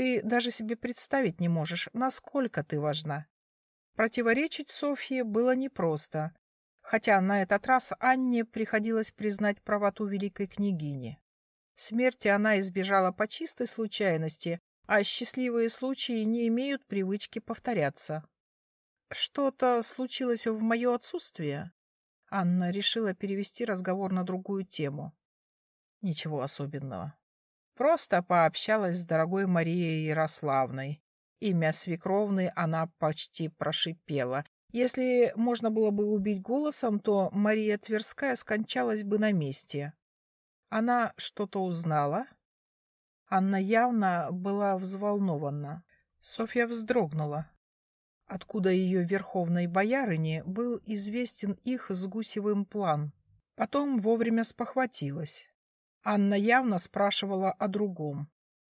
Ты даже себе представить не можешь, насколько ты важна. Противоречить Софье было непросто, хотя на этот раз Анне приходилось признать правоту великой княгини. Смерти она избежала по чистой случайности, а счастливые случаи не имеют привычки повторяться. «Что-то случилось в мое отсутствие?» Анна решила перевести разговор на другую тему. Ничего особенного. Просто пообщалась с дорогой Марией Ярославной. Имя свекровны она почти прошипела. Если можно было бы убить голосом, то Мария Тверская скончалась бы на месте. Она что-то узнала? Анна явно была взволнована. Софья вздрогнула. Откуда ее верховной боярыне был известен их с Гусевым план? Потом вовремя спохватилась. Анна явно спрашивала о другом,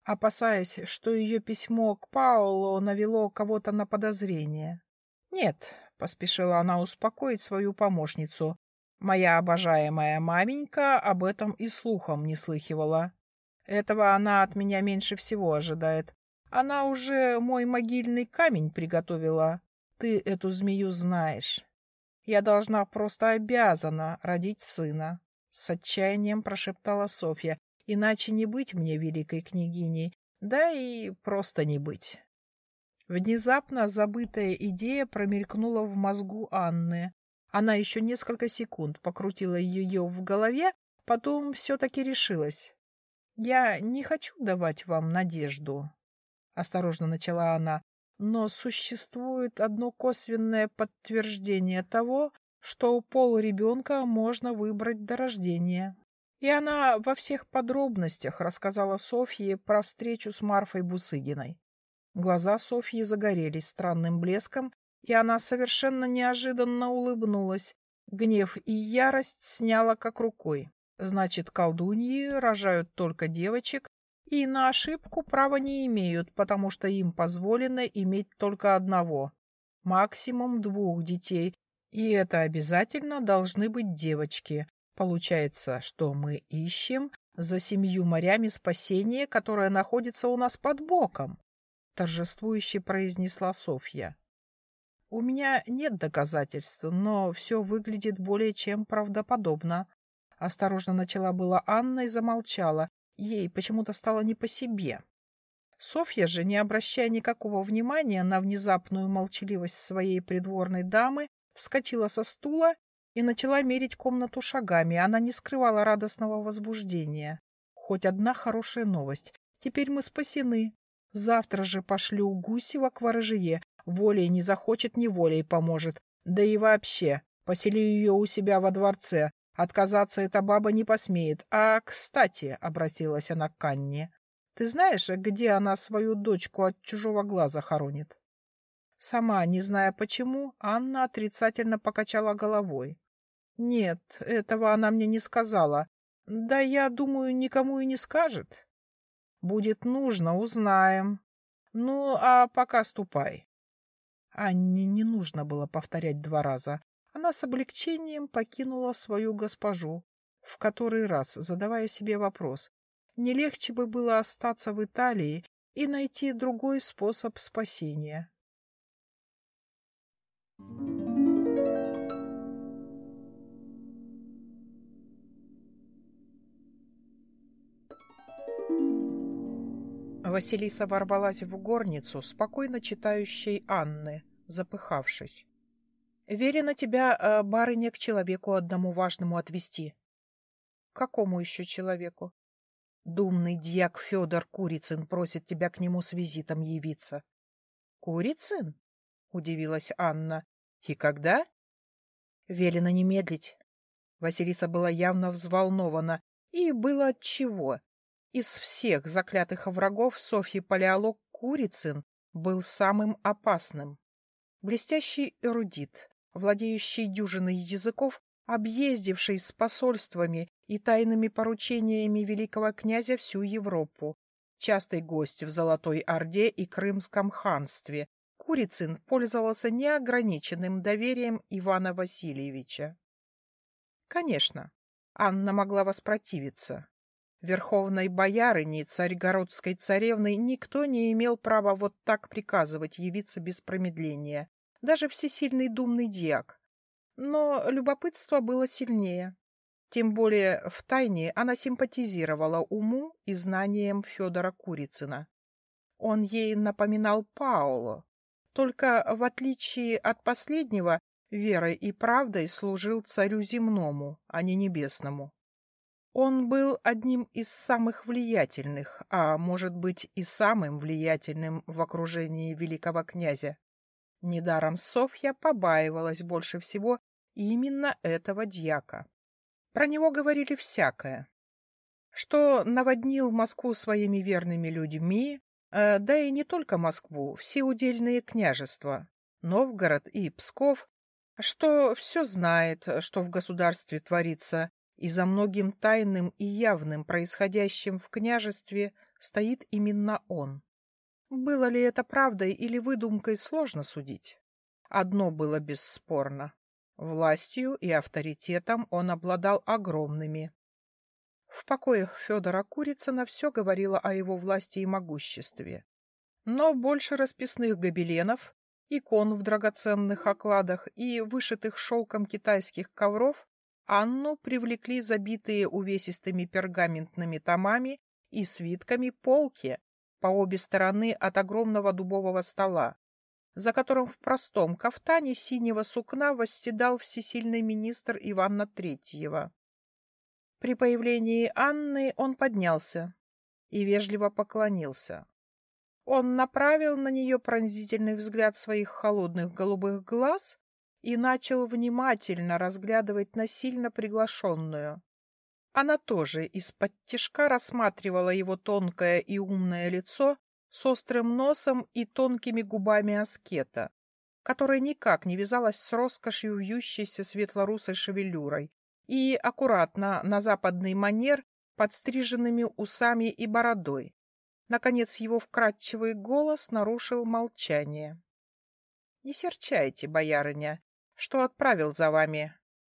опасаясь, что ее письмо к Паулу навело кого-то на подозрение. «Нет», — поспешила она успокоить свою помощницу, «моя обожаемая маменька об этом и слухом не слыхивала. Этого она от меня меньше всего ожидает. Она уже мой могильный камень приготовила. Ты эту змею знаешь. Я должна, просто обязана родить сына. С отчаянием прошептала Софья. Иначе не быть мне великой княгиней, да и просто не быть. Внезапно забытая идея промелькнула в мозгу Анны. Она еще несколько секунд покрутила ее в голове, потом все-таки решилась. «Я не хочу давать вам надежду», — осторожно начала она, «но существует одно косвенное подтверждение того, что пол ребенка можно выбрать до рождения. И она во всех подробностях рассказала Софье про встречу с Марфой Бусыгиной. Глаза Софьи загорелись странным блеском, и она совершенно неожиданно улыбнулась. Гнев и ярость сняла как рукой. Значит, колдуньи рожают только девочек, и на ошибку права не имеют, потому что им позволено иметь только одного, максимум двух детей, и это обязательно должны быть девочки. Получается, что мы ищем за семью морями спасение, которое находится у нас под боком, торжествующе произнесла Софья. У меня нет доказательств, но все выглядит более чем правдоподобно. Осторожно начала была Анна и замолчала. Ей почему-то стало не по себе. Софья же, не обращая никакого внимания на внезапную молчаливость своей придворной дамы, вскочила со стула и начала мерить комнату шагами. Она не скрывала радостного возбуждения. Хоть одна хорошая новость. Теперь мы спасены. Завтра же пошлю Гусева к ворожее. Волей не захочет, неволей поможет. Да и вообще, поселю ее у себя во дворце. Отказаться эта баба не посмеет. А, кстати, — обратилась она к Анне, — ты знаешь, где она свою дочку от чужого глаза хоронит? Сама, не зная почему, Анна отрицательно покачала головой. «Нет, этого она мне не сказала. Да я думаю, никому и не скажет. Будет нужно, узнаем. Ну, а пока ступай». Анне не нужно было повторять два раза. Она с облегчением покинула свою госпожу, в который раз задавая себе вопрос, не легче бы было остаться в Италии и найти другой способ спасения. Василиса ворвалась в горницу, спокойно читающей Анны, запыхавшись. — Велено тебя, э, барыня, к человеку одному важному отвести. — Какому еще человеку? — Думный дьяк Федор Курицын просит тебя к нему с визитом явиться. — Курицын? — удивилась Анна. — И когда? — Велено не медлить. Василиса была явно взволнована, и было отчего. Из всех заклятых врагов Софьи Палеолог Курицын был самым опасным. Блестящий эрудит, владеющий дюжиной языков, объездивший с посольствами и тайными поручениями великого князя всю Европу, частый гость в Золотой Орде и Крымском ханстве, Курицын пользовался неограниченным доверием Ивана Васильевича. Конечно, Анна могла воспротивиться. Верховной боярыни, царьгородской царевны, никто не имел права вот так приказывать явиться без промедления, даже всесильный думный диак. Но любопытство было сильнее. Тем более в тайне она симпатизировала уму и знаниям Федора Курицына. Он ей напоминал Паоло, только в отличие от последнего, верой и правдой служил царю земному, а не небесному. Он был одним из самых влиятельных, а может быть и самым влиятельным в окружении великого князя. Недаром Софья побаивалась больше всего именно этого дьяка. Про него говорили всякое. Что наводнил Москву своими верными людьми, да и не только Москву, все удельные княжества, Новгород и Псков, что все знает, что в государстве творится, и за многим тайным и явным происходящим в княжестве стоит именно он. Было ли это правдой или выдумкой, сложно судить. Одно было бесспорно. Властью и авторитетом он обладал огромными. В покоях Федора Курицына все говорило о его власти и могуществе. Но больше расписных гобеленов, икон в драгоценных окладах и вышитых шелком китайских ковров Анну привлекли забитые увесистыми пергаментными томами и свитками полки по обе стороны от огромного дубового стола, за которым в простом кафтане синего сукна восседал всесильный министр Ивана Третьего. При появлении Анны он поднялся и вежливо поклонился. Он направил на нее пронзительный взгляд своих холодных голубых глаз и начал внимательно разглядывать насильно приглашенную. Она тоже из-под тишка рассматривала его тонкое и умное лицо с острым носом и тонкими губами аскета, которая никак не вязалась с роскошью вьющейся светлорусой шевелюрой и аккуратно на западный манер подстриженными усами и бородой. Наконец его вкрадчивый голос нарушил молчание. — Не серчайте, боярыня, что отправил за вами.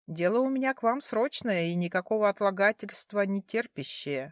Дело у меня к вам срочное и никакого отлагательства не терпящее.